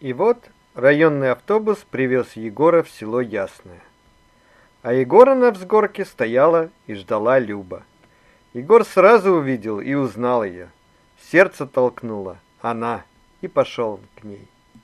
И вот районный автобус привез Егора в село Ясное. А Егора на взгорке стояла и ждала Люба. Егор сразу увидел и узнал ее. Сердце толкнуло. Она. И пошел к ней.